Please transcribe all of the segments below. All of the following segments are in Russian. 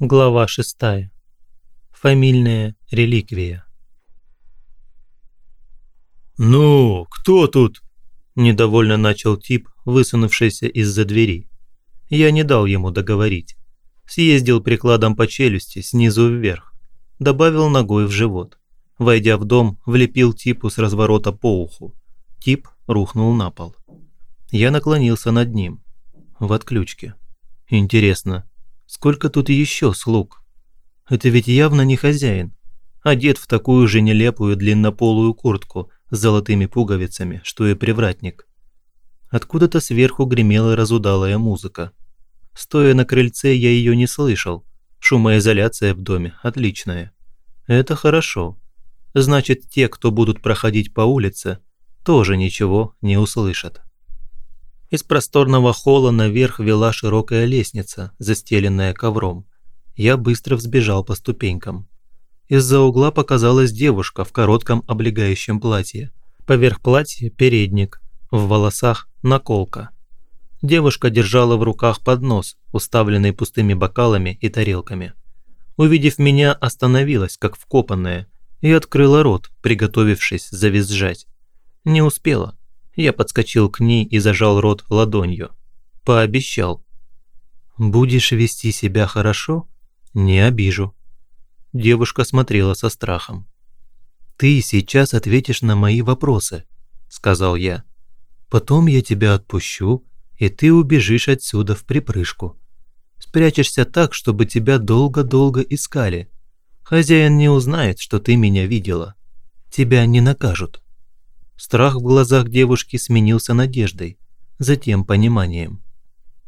Глава 6. Фамильная реликвия. «Ну, кто тут?» – недовольно начал тип, высунувшийся из-за двери. Я не дал ему договорить. Съездил прикладом по челюсти снизу вверх. Добавил ногой в живот. Войдя в дом, влепил типу с разворота по уху. Тип рухнул на пол. Я наклонился над ним. В отключке. Интересно, Сколько тут еще слуг? Это ведь явно не хозяин. Одет в такую же нелепую длиннополую куртку с золотыми пуговицами, что и привратник. Откуда-то сверху гремела разудалая музыка. Стоя на крыльце, я ее не слышал. Шумоизоляция в доме отличная. Это хорошо. Значит, те, кто будут проходить по улице, тоже ничего не услышат. Из просторного холла наверх вела широкая лестница, застеленная ковром. Я быстро взбежал по ступенькам. Из-за угла показалась девушка в коротком облегающем платье. Поверх платья – передник, в волосах – наколка. Девушка держала в руках поднос, уставленный пустыми бокалами и тарелками. Увидев меня, остановилась, как вкопанная, и открыла рот, приготовившись завизжать. Не успела. Я подскочил к ней и зажал рот ладонью. Пообещал. «Будешь вести себя хорошо? Не обижу». Девушка смотрела со страхом. «Ты сейчас ответишь на мои вопросы», – сказал я. «Потом я тебя отпущу, и ты убежишь отсюда в припрыжку. Спрячешься так, чтобы тебя долго-долго искали. Хозяин не узнает, что ты меня видела. Тебя не накажут». Страх в глазах девушки сменился надеждой, затем пониманием.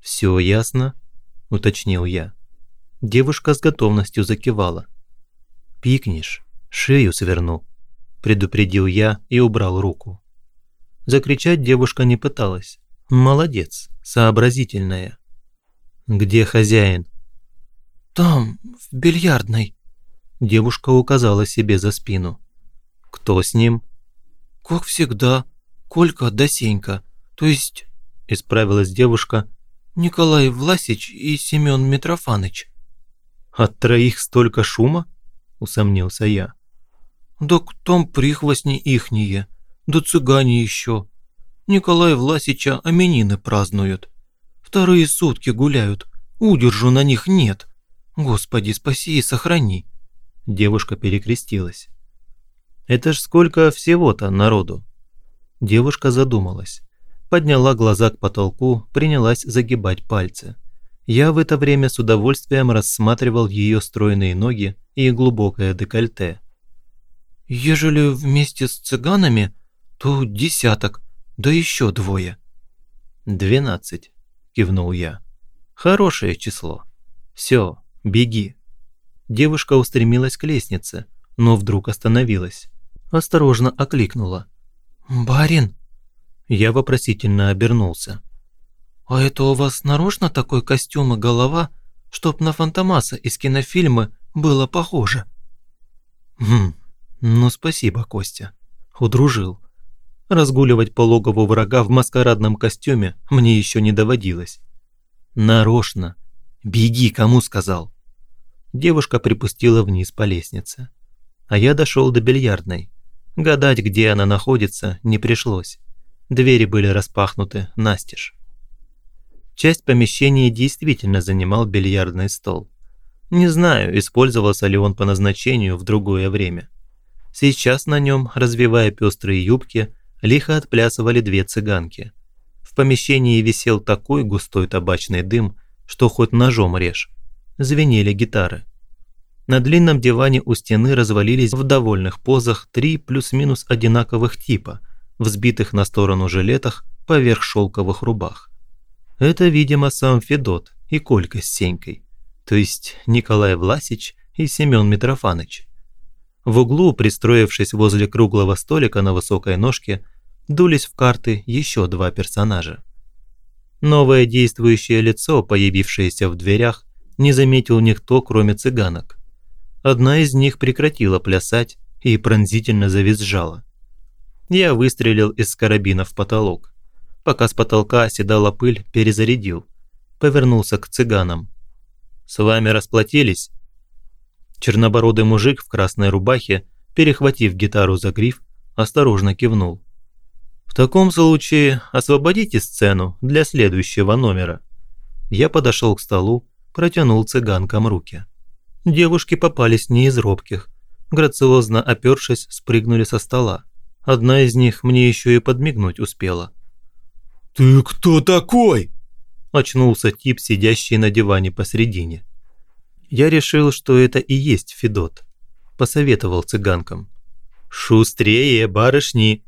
«Все ясно?» – уточнил я. Девушка с готовностью закивала. «Пикнешь, шею сверну», – предупредил я и убрал руку. Закричать девушка не пыталась. Молодец, сообразительная. «Где хозяин?» «Там, в бильярдной», – девушка указала себе за спину. «Кто с ним?» «Как всегда, Колька да Сенька, то есть...» – исправилась девушка. «Николай Власич и Семен Митрофаныч». «От троих столько шума?» – усомнился я. «Да там прихвостни ихние, да цыгане еще. Николай Власича именины празднуют. Вторые сутки гуляют, удержу на них нет. Господи, спаси и сохрани». Девушка перекрестилась. Это ж сколько всего-то народу. Девушка задумалась. Подняла глаза к потолку, принялась загибать пальцы. Я в это время с удовольствием рассматривал ее стройные ноги и глубокое декольте. «Ежели вместе с цыганами, то десяток, да еще двое». «Двенадцать», – кивнул я. «Хорошее число. Все, беги». Девушка устремилась к лестнице, но вдруг остановилась осторожно окликнула. «Барин?» Я вопросительно обернулся. «А это у вас нарочно такой костюм и голова, чтоб на Фантомаса из кинофильма было похоже?» «Хм, ну спасибо, Костя. Удружил. Разгуливать по логову врага в маскарадном костюме мне еще не доводилось. Нарочно. Беги, кому сказал». Девушка припустила вниз по лестнице. А я дошел до бильярдной. Гадать, где она находится, не пришлось. Двери были распахнуты настежь. Часть помещения действительно занимал бильярдный стол. Не знаю, использовался ли он по назначению в другое время. Сейчас на нем, развивая пестрые юбки, лихо отплясывали две цыганки. В помещении висел такой густой табачный дым, что хоть ножом режь. Звенели гитары. На длинном диване у стены развалились в довольных позах три плюс-минус одинаковых типа, взбитых на сторону жилетах поверх шелковых рубах. Это, видимо, сам Федот и Колька с Сенькой, то есть Николай Власич и Семен Митрофаныч. В углу, пристроившись возле круглого столика на высокой ножке, дулись в карты еще два персонажа. Новое действующее лицо, появившееся в дверях, не заметил никто, кроме цыганок. Одна из них прекратила плясать и пронзительно завизжала. Я выстрелил из карабина в потолок. Пока с потолка оседала пыль, перезарядил. Повернулся к цыганам. «С вами расплатились?» Чернобородый мужик в красной рубахе, перехватив гитару за гриф, осторожно кивнул. «В таком случае освободите сцену для следующего номера». Я подошел к столу, протянул цыганкам руки. Девушки попались не из робких. Грациозно опершись, спрыгнули со стола. Одна из них мне еще и подмигнуть успела. «Ты кто такой?» Очнулся тип, сидящий на диване посредине. Я решил, что это и есть Федот. Посоветовал цыганкам. «Шустрее, барышни!»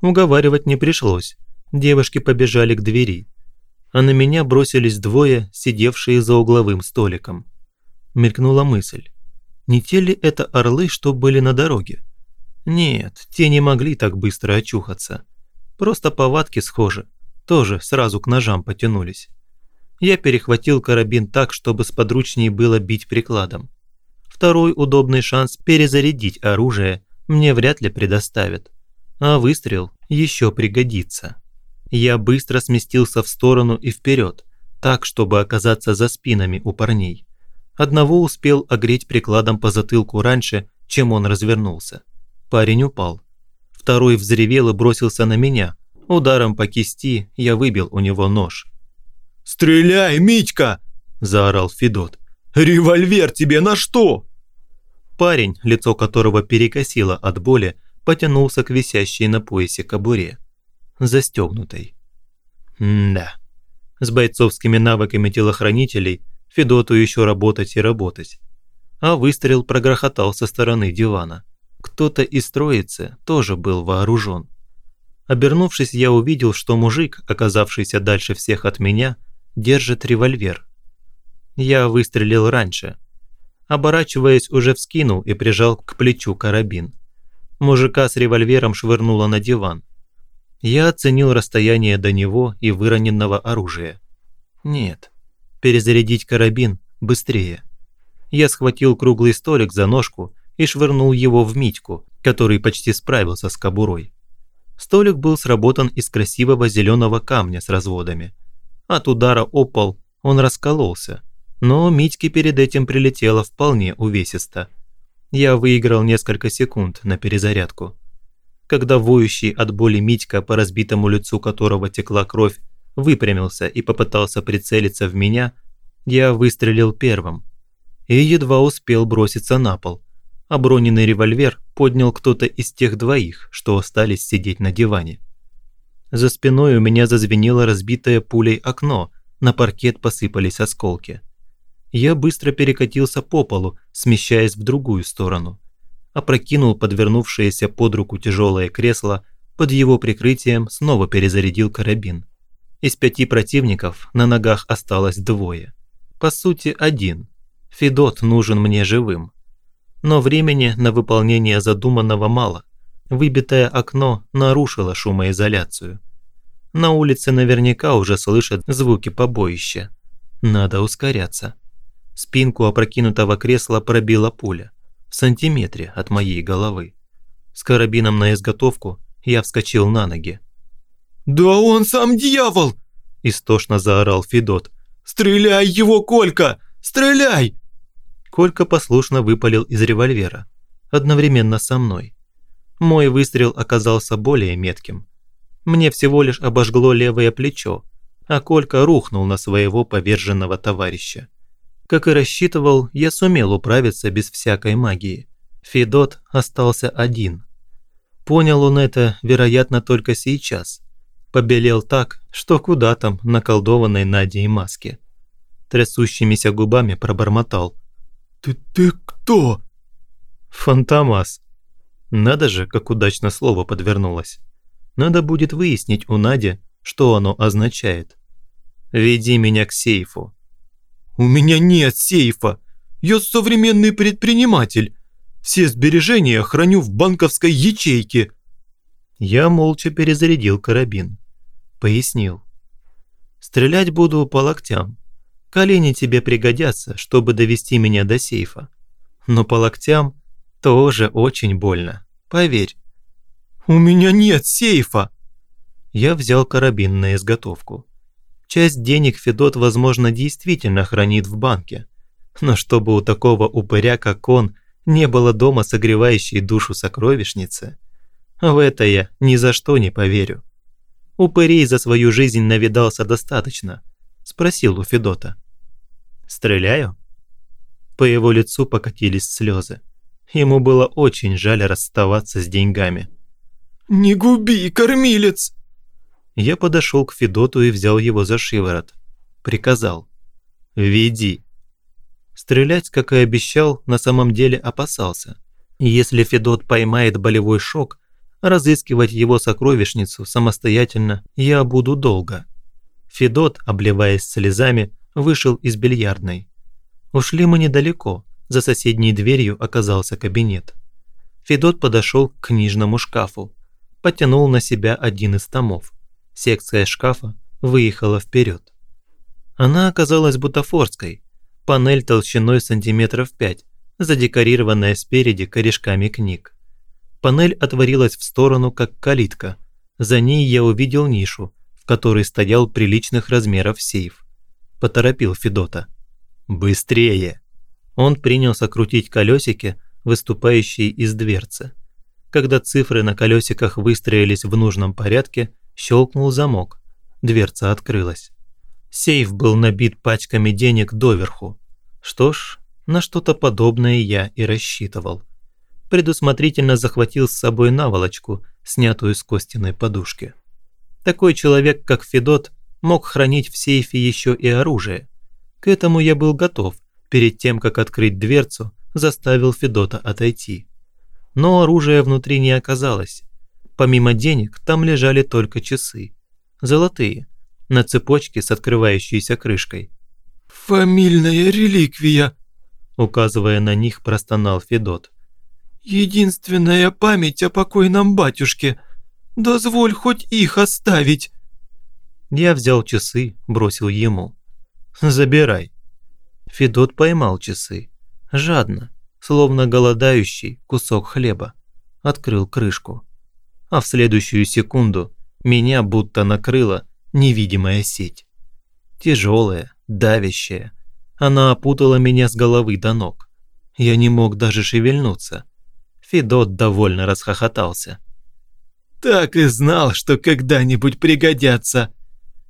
Уговаривать не пришлось. Девушки побежали к двери. А на меня бросились двое, сидевшие за угловым столиком. Мелькнула мысль. Не те ли это орлы, что были на дороге? Нет, те не могли так быстро очухаться. Просто повадки схожи, тоже сразу к ножам потянулись. Я перехватил карабин так, чтобы сподручнее было бить прикладом. Второй удобный шанс перезарядить оружие мне вряд ли предоставят, а выстрел еще пригодится. Я быстро сместился в сторону и вперед, так, чтобы оказаться за спинами у парней. Одного успел огреть прикладом по затылку раньше, чем он развернулся. Парень упал. Второй взревел и бросился на меня. Ударом по кисти я выбил у него нож. «Стреляй, Митька!» – заорал Федот. «Револьвер тебе на что?» Парень, лицо которого перекосило от боли, потянулся к висящей на поясе кобуре. Застегнутой. да. С бойцовскими навыками телохранителей Федоту еще работать и работать. А выстрел прогрохотал со стороны дивана. Кто-то из троицы тоже был вооружен. Обернувшись, я увидел, что мужик, оказавшийся дальше всех от меня, держит револьвер. Я выстрелил раньше. Оборачиваясь, уже вскинул и прижал к плечу карабин. Мужика с револьвером швырнуло на диван. Я оценил расстояние до него и выроненного оружия. Нет, перезарядить карабин быстрее. Я схватил круглый столик за ножку и швырнул его в Митьку, который почти справился с кобурой. Столик был сработан из красивого зеленого камня с разводами. От удара о пол он раскололся, но Митьке перед этим прилетело вполне увесисто. Я выиграл несколько секунд на перезарядку. Когда воющий от боли Митька, по разбитому лицу которого текла кровь, выпрямился и попытался прицелиться в меня, я выстрелил первым и едва успел броситься на пол, Оброненный револьвер поднял кто-то из тех двоих, что остались сидеть на диване. За спиной у меня зазвенело разбитое пулей окно, на паркет посыпались осколки. Я быстро перекатился по полу, смещаясь в другую сторону. Опрокинул подвернувшееся под руку тяжелое кресло, под его прикрытием снова перезарядил карабин. Из пяти противников на ногах осталось двое. По сути, один. Федот нужен мне живым но времени на выполнение задуманного мало. Выбитое окно нарушило шумоизоляцию. На улице наверняка уже слышат звуки побоища. Надо ускоряться. Спинку опрокинутого кресла пробила пуля. В сантиметре от моей головы. С карабином на изготовку я вскочил на ноги. «Да он сам дьявол!» – истошно заорал Федот. «Стреляй его, Колька! Стреляй!» Колька послушно выпалил из револьвера, одновременно со мной. Мой выстрел оказался более метким. Мне всего лишь обожгло левое плечо, а Колька рухнул на своего поверженного товарища. Как и рассчитывал, я сумел управиться без всякой магии. Федот остался один. Понял он это, вероятно, только сейчас. Побелел так, что куда там наколдованной Надей маске. Трясущимися губами пробормотал – «Ты, ты кто?» «Фантомас». Надо же, как удачно слово подвернулось. Надо будет выяснить у Нади, что оно означает. «Веди меня к сейфу». «У меня нет сейфа. Я современный предприниматель. Все сбережения храню в банковской ячейке». Я молча перезарядил карабин. Пояснил. «Стрелять буду по локтям. Колени тебе пригодятся, чтобы довести меня до сейфа. Но по локтям тоже очень больно, поверь. У меня нет сейфа. Я взял карабин на изготовку. Часть денег Федот, возможно, действительно хранит в банке, Но чтобы у такого упыря, как он, не было дома согревающей душу сокровищницы, в это я ни за что не поверю. Упырей за свою жизнь навидался достаточно, спросил у Федота. «Стреляю?» По его лицу покатились слезы. Ему было очень жаль расставаться с деньгами. «Не губи, кормилец!» Я подошел к Федоту и взял его за шиворот. Приказал. «Веди». Стрелять, как и обещал, на самом деле опасался. Если Федот поймает болевой шок, разыскивать его сокровищницу самостоятельно я буду долго. Федот, обливаясь слезами, вышел из бильярдной. Ушли мы недалеко, за соседней дверью оказался кабинет. Федот подошел к книжному шкафу, потянул на себя один из томов. Секция шкафа выехала вперед. Она оказалась бутафорской, панель толщиной сантиметров 5, задекорированная спереди корешками книг. Панель отворилась в сторону, как калитка. За ней я увидел нишу, в которой стоял приличных размеров сейф. Поторопил Федота. «Быстрее!» Он принялся крутить колесики, выступающие из дверцы. Когда цифры на колесиках выстроились в нужном порядке, щелкнул замок. Дверца открылась. Сейф был набит пачками денег доверху. Что ж, на что-то подобное я и рассчитывал. Предусмотрительно захватил с собой наволочку, снятую с Костиной подушки. Такой человек, как Федот, мог хранить в сейфе еще и оружие. К этому я был готов, перед тем, как открыть дверцу, заставил Федота отойти. Но оружия внутри не оказалось. Помимо денег, там лежали только часы. Золотые, на цепочке с открывающейся крышкой. «Фамильная реликвия», указывая на них, простонал Федот. «Единственная память о покойном батюшке. Дозволь хоть их оставить». Я взял часы, бросил ему. «Забирай». Федот поймал часы. Жадно, словно голодающий кусок хлеба. Открыл крышку. А в следующую секунду меня будто накрыла невидимая сеть. Тяжелая, давящая. Она опутала меня с головы до ног. Я не мог даже шевельнуться. Федот довольно расхохотался. «Так и знал, что когда-нибудь пригодятся!»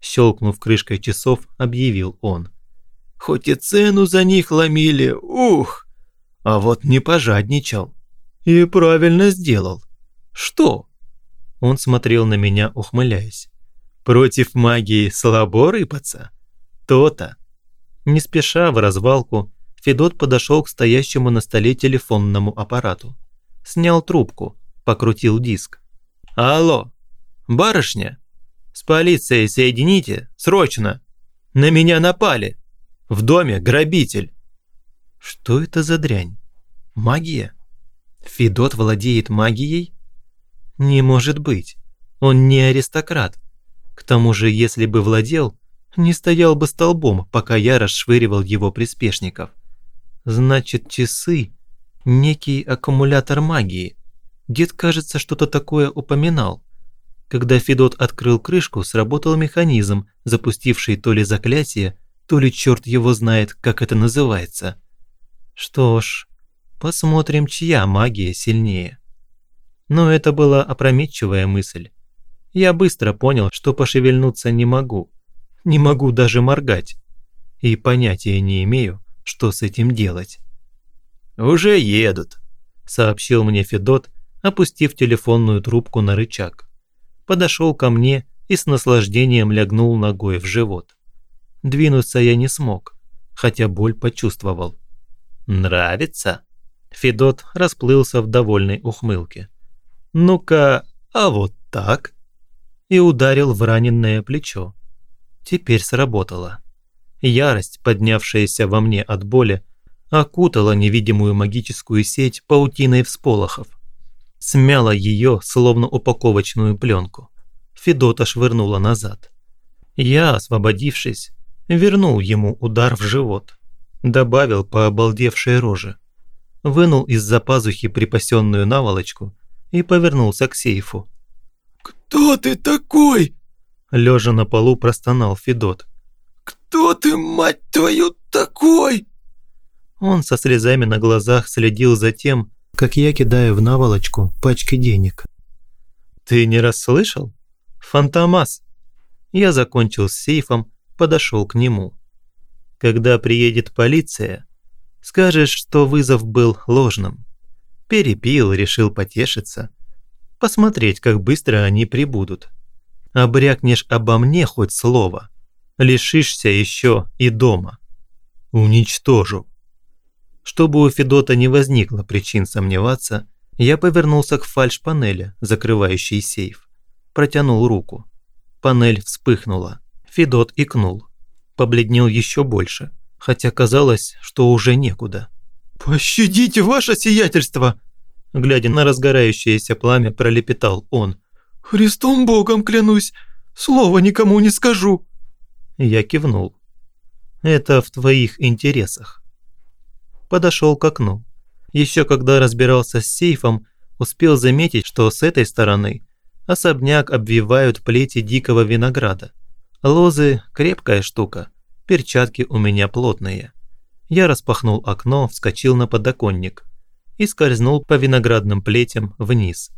Щелкнув крышкой часов, объявил он. «Хоть и цену за них ломили, ух! А вот не пожадничал. И правильно сделал. Что?» Он смотрел на меня, ухмыляясь. Против магии слабо рыпаться? То-то. Не спеша в развалку, Федот подошел к стоящему на столе телефонному аппарату. Снял трубку, покрутил диск. «Алло, барышня? С полицией соедините, срочно! На меня напали! В доме грабитель!» Что это за дрянь? Магия? Федот владеет магией? Не может быть. Он не аристократ. К тому же, если бы владел, не стоял бы столбом, пока я расшвыривал его приспешников. Значит, часы – некий аккумулятор магии. Дед, кажется, что-то такое упоминал. Когда Федот открыл крышку, сработал механизм, запустивший то ли заклятие, то ли черт его знает, как это называется. Что ж, посмотрим, чья магия сильнее. Но это была опрометчивая мысль я быстро понял, что пошевельнуться не могу. Не могу даже моргать. И понятия не имею, что с этим делать. «Уже едут», – сообщил мне Федот, опустив телефонную трубку на рычаг. Подошел ко мне и с наслаждением лягнул ногой в живот. Двинуться я не смог, хотя боль почувствовал. «Нравится?» Федот расплылся в довольной ухмылке. «Ну-ка, а вот так?» и ударил в раненное плечо. Теперь сработало. Ярость, поднявшаяся во мне от боли, окутала невидимую магическую сеть паутиной всполохов. Смяла ее, словно упаковочную пленку. Федота швырнула назад. Я, освободившись, вернул ему удар в живот. Добавил по обалдевшей роже. Вынул из-за пазухи припасенную наволочку и повернулся к сейфу. «Кто ты такой?» Лежа на полу простонал Федот. «Кто ты, мать твою, такой?» Он со слезами на глазах следил за тем, как я кидаю в наволочку пачки денег. «Ты не расслышал? Фантомас!» Я закончил с сейфом, подошел к нему. «Когда приедет полиция, скажешь, что вызов был ложным. Перепил, решил потешиться. Посмотреть, как быстро они прибудут. Обрякнешь обо мне хоть слово, лишишься еще и дома. Уничтожу». Чтобы у Федота не возникло причин сомневаться, я повернулся к фальш-панели, закрывающей сейф. Протянул руку. Панель вспыхнула. Федот икнул. Побледнел еще больше, хотя казалось, что уже некуда. «Пощадите ваше сиятельство!» Глядя на разгорающееся пламя, пролепетал он. «Христом Богом клянусь, слова никому не скажу!» Я кивнул. «Это в твоих интересах подошел к окну. Еще когда разбирался с сейфом, успел заметить, что с этой стороны особняк обвивают плети дикого винограда. Лозы – крепкая штука, перчатки у меня плотные. Я распахнул окно, вскочил на подоконник и скользнул по виноградным плетям вниз.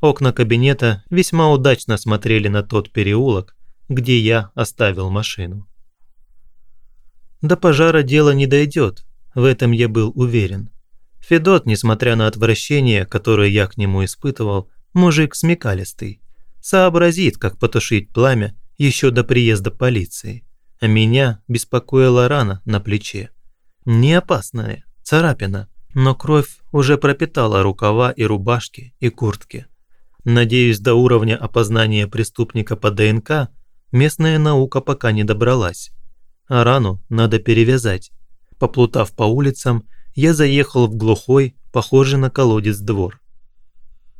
Окна кабинета весьма удачно смотрели на тот переулок, где я оставил машину. До пожара дело не дойдет, в этом я был уверен. Федот, несмотря на отвращение, которое я к нему испытывал, мужик смекалистый. Сообразит, как потушить пламя еще до приезда полиции. А меня беспокоила рана на плече. Не опасная, царапина, но кровь уже пропитала рукава и рубашки, и куртки. Надеюсь, до уровня опознания преступника по ДНК местная наука пока не добралась. А рану надо перевязать, Поплутав по улицам, я заехал в глухой, похожий на колодец двор.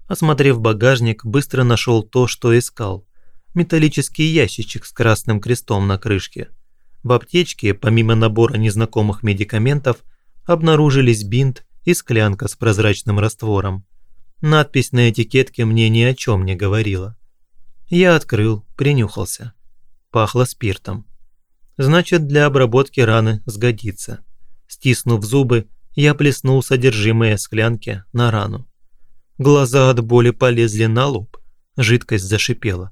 Осмотрев багажник, быстро нашел то, что искал. Металлический ящичек с красным крестом на крышке. В аптечке, помимо набора незнакомых медикаментов, обнаружились бинт и склянка с прозрачным раствором. Надпись на этикетке мне ни о чем не говорила. Я открыл, принюхался. Пахло спиртом. Значит, для обработки раны сгодится. Стиснув зубы, я плеснул содержимое склянки на рану. Глаза от боли полезли на лоб, жидкость зашипела.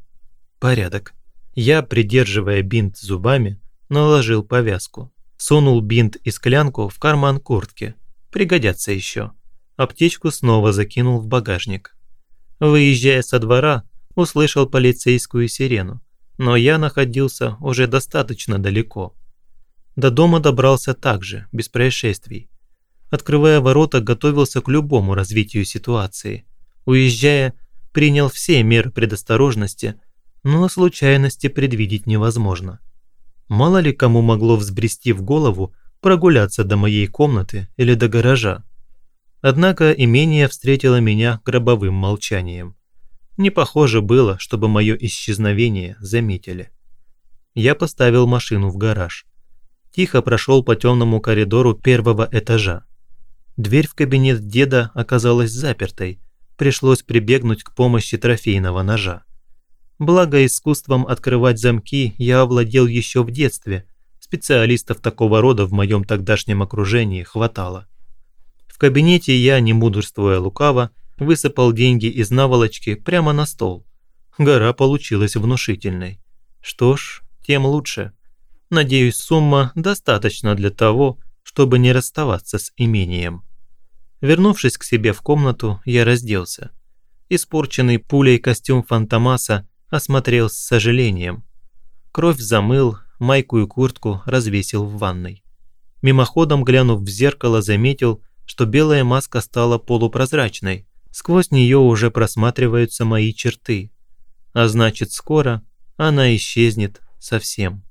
Порядок. Я, придерживая бинт зубами, наложил повязку. Сунул бинт и склянку в карман куртки. Пригодятся еще. Аптечку снова закинул в багажник. Выезжая со двора, услышал полицейскую сирену, но я находился уже достаточно далеко. До дома добрался также, без происшествий. Открывая ворота, готовился к любому развитию ситуации. Уезжая, принял все меры предосторожности, но случайности предвидеть невозможно. Мало ли кому могло взбрести в голову прогуляться до моей комнаты или до гаража. Однако имение встретило меня гробовым молчанием. Не похоже было, чтобы мое исчезновение заметили. Я поставил машину в гараж тихо прошел по темному коридору первого этажа. Дверь в кабинет деда оказалась запертой, пришлось прибегнуть к помощи трофейного ножа. Благо искусством открывать замки я овладел еще в детстве, специалистов такого рода в моем тогдашнем окружении хватало. В кабинете я, не мудрствуя лукаво, высыпал деньги из наволочки прямо на стол. Гора получилась внушительной. Что ж, тем лучше. Надеюсь, сумма достаточна для того, чтобы не расставаться с имением. Вернувшись к себе в комнату, я разделся. Испорченный пулей костюм Фантомаса осмотрел с сожалением. Кровь замыл, майку и куртку развесил в ванной. Мимоходом глянув в зеркало, заметил, что белая маска стала полупрозрачной. Сквозь нее уже просматриваются мои черты. А значит, скоро она исчезнет совсем.